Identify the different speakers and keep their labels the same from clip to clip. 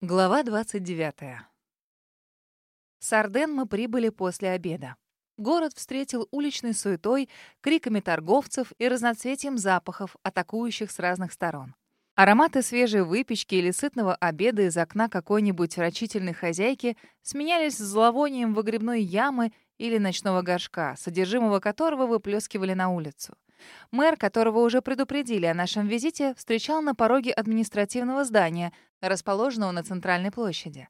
Speaker 1: Глава 29. С Арден мы прибыли после обеда. Город встретил уличной суетой, криками торговцев и разноцветием запахов, атакующих с разных сторон. Ароматы свежей выпечки или сытного обеда из окна какой-нибудь рачительной хозяйки сменялись зловонием выгребной ямы или ночного горшка, содержимого которого выплескивали на улицу. Мэр, которого уже предупредили о нашем визите, встречал на пороге административного здания, расположенного на центральной площади.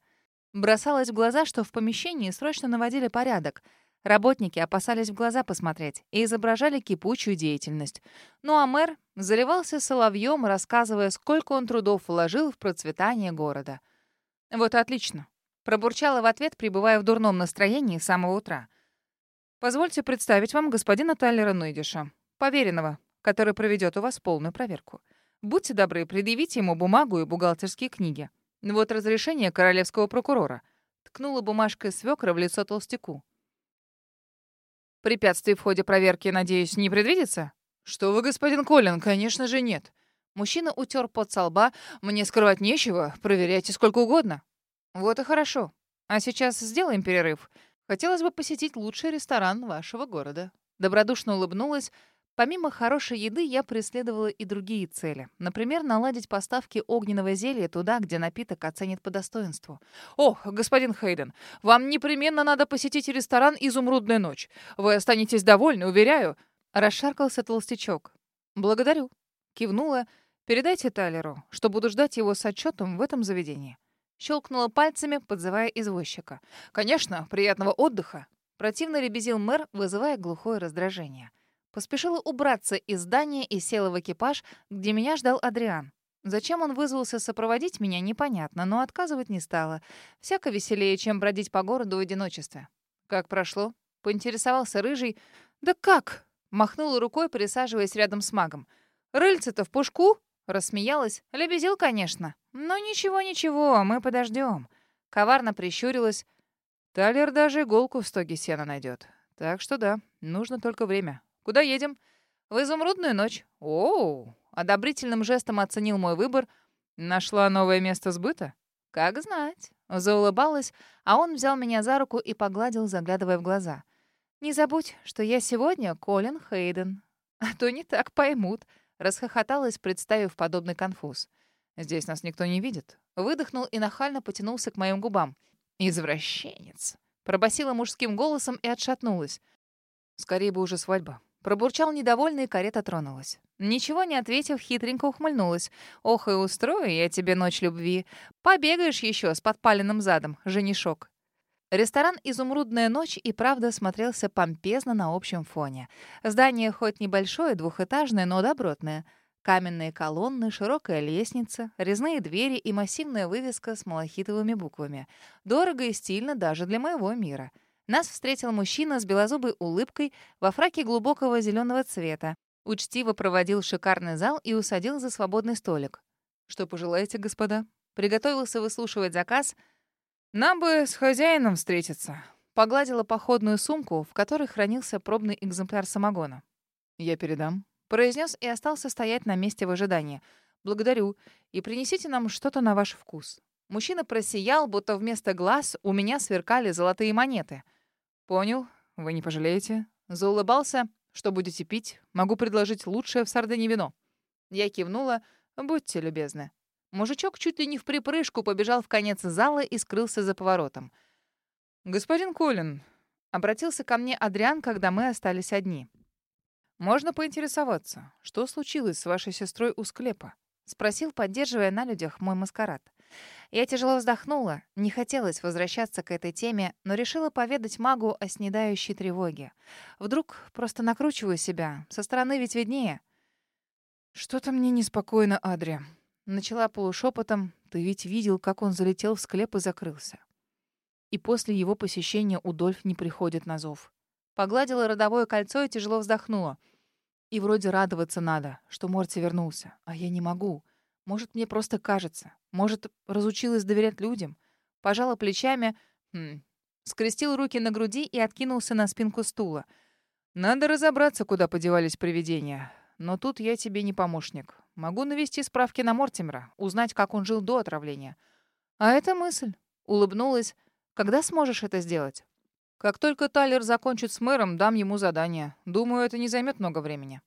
Speaker 1: Бросалось в глаза, что в помещении срочно наводили порядок. Работники опасались в глаза посмотреть и изображали кипучую деятельность. Ну а мэр заливался соловьем, рассказывая, сколько он трудов вложил в процветание города. «Вот отлично», — пробурчала в ответ, пребывая в дурном настроении с самого утра. «Позвольте представить вам господина Тайлера Нойдиша, поверенного, который проведет у вас полную проверку. Будьте добры, предъявите ему бумагу и бухгалтерские книги. Вот разрешение королевского прокурора. Ткнула бумажкой свекра в лицо толстяку. Препятствий в ходе проверки, надеюсь, не предвидится? Что вы, господин Колин, конечно же, нет. Мужчина утер со лба. Мне скрывать нечего, проверяйте сколько угодно. Вот и хорошо. А сейчас сделаем перерыв. Хотелось бы посетить лучший ресторан вашего города. Добродушно улыбнулась, Помимо хорошей еды я преследовала и другие цели. Например, наладить поставки огненного зелья туда, где напиток оценит по достоинству. «Ох, господин Хейден, вам непременно надо посетить ресторан «Изумрудная ночь». Вы останетесь довольны, уверяю». Расшаркался толстячок. «Благодарю». Кивнула. «Передайте Тайлеру, что буду ждать его с отчетом в этом заведении». Щелкнула пальцами, подзывая извозчика. «Конечно, приятного отдыха!» Противно лебезил мэр, вызывая глухое раздражение. Поспешила убраться из здания и села в экипаж, где меня ждал Адриан. Зачем он вызвался сопроводить меня, непонятно, но отказывать не стала. Всяко веселее, чем бродить по городу в одиночестве. «Как прошло?» — поинтересовался Рыжий. «Да как?» — махнула рукой, присаживаясь рядом с магом. «Рыльце-то в пушку?» — рассмеялась. «Лебезил, конечно. Но ничего-ничего, мы подождем. Коварно прищурилась. Талер даже иголку в стоге сена найдет. Так что да, нужно только время. Куда едем? В изумрудную ночь. Оу! Одобрительным жестом оценил мой выбор. Нашла новое место сбыта? Как знать. Заулыбалась, а он взял меня за руку и погладил, заглядывая в глаза. «Не забудь, что я сегодня Колин Хейден. А то не так поймут», — расхохоталась, представив подобный конфуз. «Здесь нас никто не видит». Выдохнул и нахально потянулся к моим губам. «Извращенец!» Пробасила мужским голосом и отшатнулась. «Скорее бы уже свадьба. Пробурчал недовольный, и карета тронулась. Ничего не ответив, хитренько ухмыльнулась. «Ох, и устрою я тебе ночь любви. Побегаешь еще с подпаленным задом, женишок». Ресторан «Изумрудная ночь» и правда смотрелся помпезно на общем фоне. Здание хоть небольшое, двухэтажное, но добротное. Каменные колонны, широкая лестница, резные двери и массивная вывеска с малахитовыми буквами. Дорого и стильно даже для моего мира — нас встретил мужчина с белозубой улыбкой во фраке глубокого зеленого цвета. Учтиво проводил шикарный зал и усадил за свободный столик. «Что пожелаете, господа?» Приготовился выслушивать заказ. «Нам бы с хозяином встретиться». Погладила походную сумку, в которой хранился пробный экземпляр самогона. «Я передам», — произнес и остался стоять на месте в ожидании. «Благодарю. И принесите нам что-то на ваш вкус». Мужчина просиял, будто вместо глаз у меня сверкали золотые монеты — «Понял. Вы не пожалеете?» Заулыбался. «Что будете пить? Могу предложить лучшее в Сардене вино». Я кивнула. «Будьте любезны». Мужичок чуть ли не в припрыжку побежал в конец зала и скрылся за поворотом. «Господин Колин», — обратился ко мне Адриан, когда мы остались одни. «Можно поинтересоваться, что случилось с вашей сестрой у склепа?» — спросил, поддерживая на людях мой маскарад. Я тяжело вздохнула. Не хотелось возвращаться к этой теме, но решила поведать магу о снедающей тревоге. Вдруг просто накручиваю себя. Со стороны ведь виднее. «Что-то мне неспокойно, Адри». Начала полушепотом. «Ты ведь видел, как он залетел в склеп и закрылся. И после его посещения Удольф не приходит на зов. Погладила родовое кольцо и тяжело вздохнула. И вроде радоваться надо, что Морти вернулся, а я не могу. Может, мне просто кажется. Может, разучилась доверять людям. Пожала плечами, хм, скрестил руки на груди и откинулся на спинку стула. Надо разобраться, куда подевались привидения. Но тут я тебе не помощник. Могу навести справки на Мортимера, узнать, как он жил до отравления. А это мысль. Улыбнулась. Когда сможешь это сделать? Как только Тайлер закончит с мэром, дам ему задание. Думаю, это не займет много времени.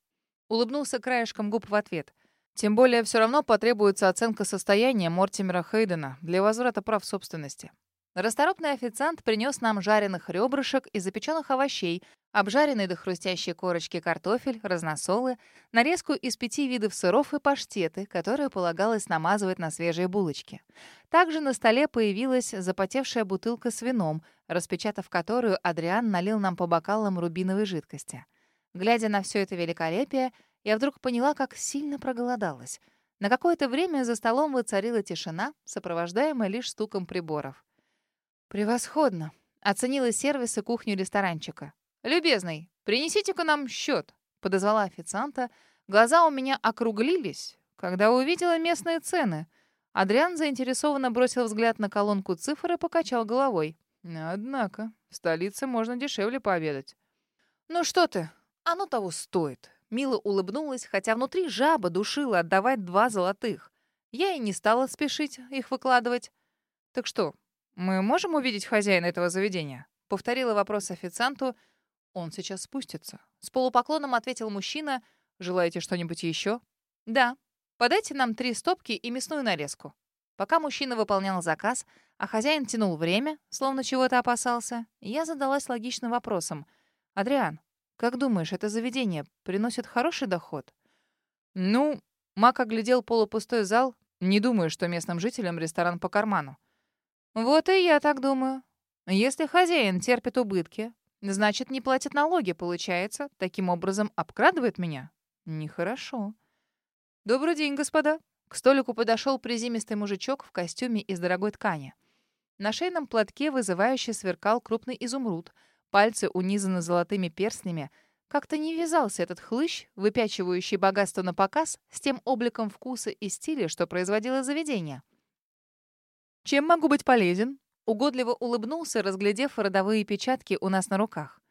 Speaker 1: Улыбнулся краешком губ в ответ. Тем более, все равно потребуется оценка состояния Мортимера Хейдена для возврата прав собственности. Расторопный официант принес нам жареных ребрышек и запеченных овощей, обжаренный до хрустящей корочки картофель, разносолы, нарезку из пяти видов сыров и паштеты, которые полагалось намазывать на свежие булочки. Также на столе появилась запотевшая бутылка с вином, распечатав которую Адриан налил нам по бокалам рубиновой жидкости. Глядя на все это великолепие, я вдруг поняла, как сильно проголодалась. На какое-то время за столом воцарила тишина, сопровождаемая лишь стуком приборов. «Превосходно!» — оценила сервис и кухню ресторанчика. «Любезный, принесите-ка нам счет», — подозвала официанта. Глаза у меня округлились, когда увидела местные цены. Адриан заинтересованно бросил взгляд на колонку цифр и покачал головой. «Однако, в столице можно дешевле пообедать». «Ну что ты, оно того стоит». Мила улыбнулась, хотя внутри жаба душила отдавать два золотых. Я и не стала спешить их выкладывать. «Так что, «Мы можем увидеть хозяина этого заведения?» Повторила вопрос официанту. «Он сейчас спустится». С полупоклоном ответил мужчина. «Желаете что-нибудь еще?» «Да. Подайте нам три стопки и мясную нарезку». Пока мужчина выполнял заказ, а хозяин тянул время, словно чего-то опасался, я задалась логичным вопросом. «Адриан, как думаешь, это заведение приносит хороший доход?» «Ну...» Мак оглядел полупустой зал. «Не думаю, что местным жителям ресторан по карману. Вот и я так думаю. Если хозяин терпит убытки, значит, не платит налоги, получается, таким образом обкрадывает меня. Нехорошо. Добрый день, господа. К столику подошел призимистый мужичок в костюме из дорогой ткани. На шейном платке вызывающе сверкал крупный изумруд. Пальцы унизаны золотыми перстнями. Как-то не вязался этот хлыщ, выпячивающий богатство на показ, с тем обликом вкуса и стиля, что производило заведение. «Чем могу быть полезен?» Угодливо улыбнулся, разглядев родовые печатки у нас на руках.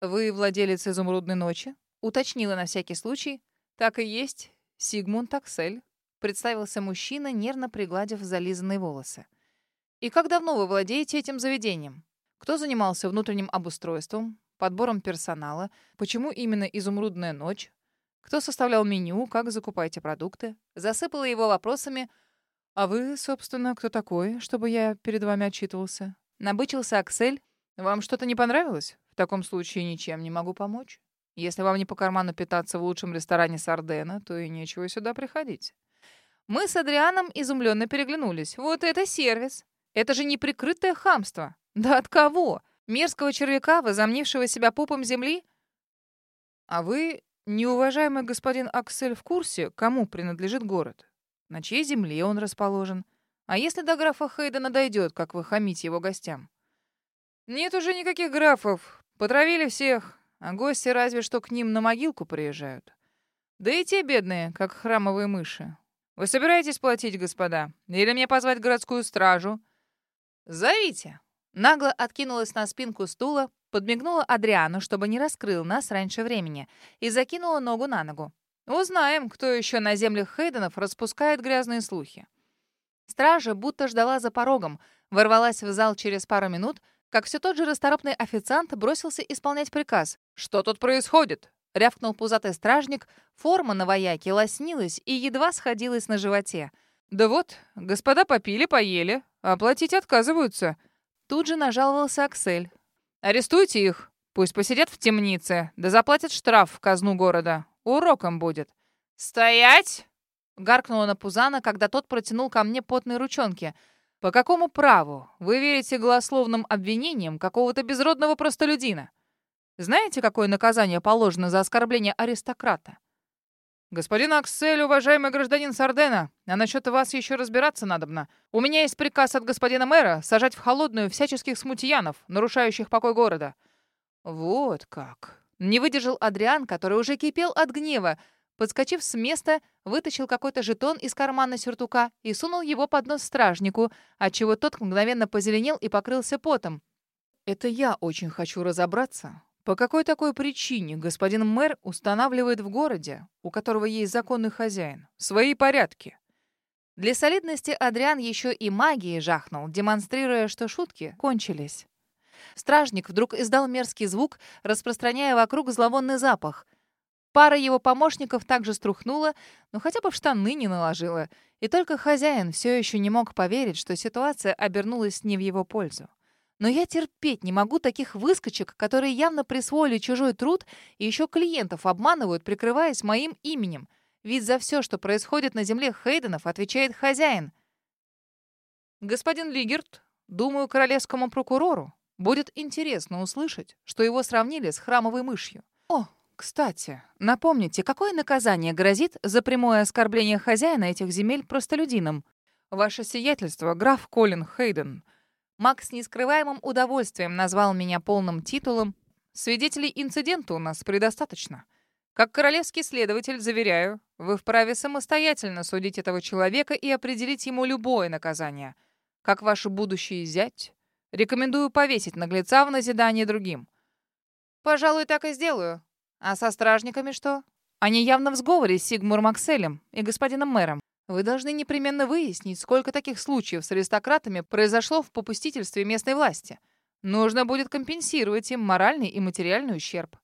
Speaker 1: «Вы владелец «Изумрудной ночи»?» Уточнила на всякий случай. «Так и есть. Сигмунд Аксель», — представился мужчина, нервно пригладив зализанные волосы. «И как давно вы владеете этим заведением? Кто занимался внутренним обустройством, подбором персонала? Почему именно «Изумрудная ночь»? Кто составлял меню? Как закупаете продукты?» Засыпала его вопросами — «А вы, собственно, кто такой, чтобы я перед вами отчитывался?» Набычился Аксель. «Вам что-то не понравилось? В таком случае ничем не могу помочь. Если вам не по карману питаться в лучшем ресторане Сардена, то и нечего сюда приходить». Мы с Адрианом изумленно переглянулись. «Вот это сервис! Это же неприкрытое хамство! Да от кого? Мерзкого червяка, возомнившего себя пупом земли?» «А вы, неуважаемый господин Аксель, в курсе, кому принадлежит город?» на чьей земле он расположен. А если до графа Хейдена дойдет, как вы хамите его гостям? Нет уже никаких графов. Потравили всех, а гости разве что к ним на могилку приезжают. Да и те бедные, как храмовые мыши. Вы собираетесь платить, господа? Или мне позвать городскую стражу? Зовите. Нагло откинулась на спинку стула, подмигнула Адриану, чтобы не раскрыл нас раньше времени, и закинула ногу на ногу. Узнаем, кто еще на землях Хейденов распускает грязные слухи. Стража будто ждала за порогом, ворвалась в зал через пару минут, как все тот же расторопный официант бросился исполнять приказ. «Что тут происходит?» — рявкнул пузатый стражник. Форма на вояке лоснилась и едва сходилась на животе. «Да вот, господа попили, поели, оплатить отказываются». Тут же нажаловался Аксель. «Арестуйте их, пусть посидят в темнице, да заплатят штраф в казну города. Уроком будет. «Стоять!» — гаркнула на Пузана, когда тот протянул ко мне потные ручонки. «По какому праву вы верите голословным обвинениям какого-то безродного простолюдина? Знаете, какое наказание положено за оскорбление аристократа?» «Господин Аксель, уважаемый гражданин Сардена, а насчет вас еще разбираться надобно. У меня есть приказ от господина мэра сажать в холодную всяческих смутьянов, нарушающих покой города». «Вот как!» Не выдержал Адриан, который уже кипел от гнева. Подскочив с места, вытащил какой-то жетон из кармана сюртука и сунул его под нос стражнику, отчего тот мгновенно позеленел и покрылся потом. «Это я очень хочу разобраться. По какой такой причине господин мэр устанавливает в городе, у которого есть законный хозяин, свои порядки?» Для солидности Адриан еще и магией жахнул, демонстрируя, что шутки кончились. Стражник вдруг издал мерзкий звук, распространяя вокруг зловонный запах. Пара его помощников также струхнула, но хотя бы в штаны не наложила. И только хозяин все еще не мог поверить, что ситуация обернулась не в его пользу. Но я терпеть не могу таких выскочек, которые явно присвоили чужой труд и еще клиентов обманывают, прикрываясь моим именем. Ведь за все, что происходит на земле Хейденов, отвечает хозяин. Господин Лигерт, думаю, королевскому прокурору будет интересно услышать, что его сравнили с храмовой мышью. О, кстати, напомните, какое наказание грозит за прямое оскорбление хозяина этих земель простолюдинам? Ваше сиятельство, граф Колин Хейден — Макс с нескрываемым удовольствием назвал меня полным титулом. Свидетелей инцидента у нас предостаточно. Как королевский следователь, заверяю, вы вправе самостоятельно судить этого человека и определить ему любое наказание. Как ваш будущий зять, рекомендую повесить наглеца в назидание другим. Пожалуй, так и сделаю. А со стражниками что? Они явно в сговоре с Сигмур Макселем и господином мэром. Вы должны непременно выяснить, сколько таких случаев с аристократами произошло в попустительстве местной власти. Нужно будет компенсировать им моральный и материальный ущерб.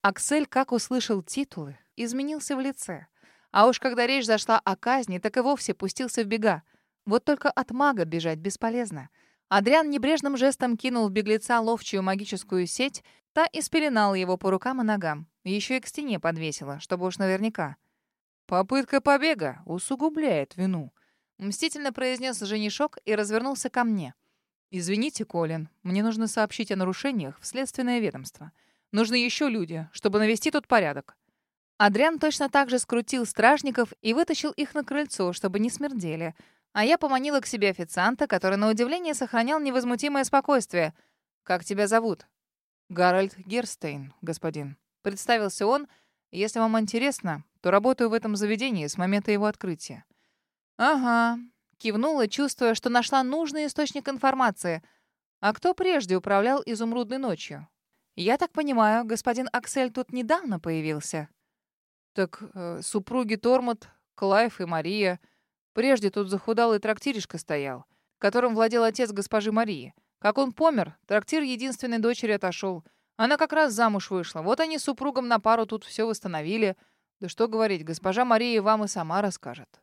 Speaker 1: Аксель, как услышал титулы, изменился в лице. А уж когда речь зашла о казни, так и вовсе пустился в бега. Вот только от мага бежать бесполезно. Адриан небрежным жестом кинул в беглеца ловчую магическую сеть, та и спеленала его по рукам и ногам. Еще и к стене подвесила, чтобы уж наверняка. «Попытка побега усугубляет вину», — мстительно произнес женишок и развернулся ко мне. «Извините, Колин, мне нужно сообщить о нарушениях в следственное ведомство. Нужны еще люди, чтобы навести тут порядок». Адриан точно так же скрутил стражников и вытащил их на крыльцо, чтобы не смердели. А я поманила к себе официанта, который, на удивление, сохранял невозмутимое спокойствие. «Как тебя зовут?» «Гарольд Герстейн, господин». Представился он. «Если вам интересно, то работаю в этом заведении с момента его открытия». «Ага», — кивнула, чувствуя, что нашла нужный источник информации. «А кто прежде управлял изумрудной ночью?» «Я так понимаю, господин Аксель тут недавно появился». «Так э, супруги Тормот, Клайв и Мария. Прежде тут захудалый трактиришка стоял, которым владел отец госпожи Марии. Как он помер, трактир единственной дочери отошел. Она как раз замуж вышла. Вот они с супругом на пару тут все восстановили». Да что говорить, госпожа Мария вам и сама расскажет.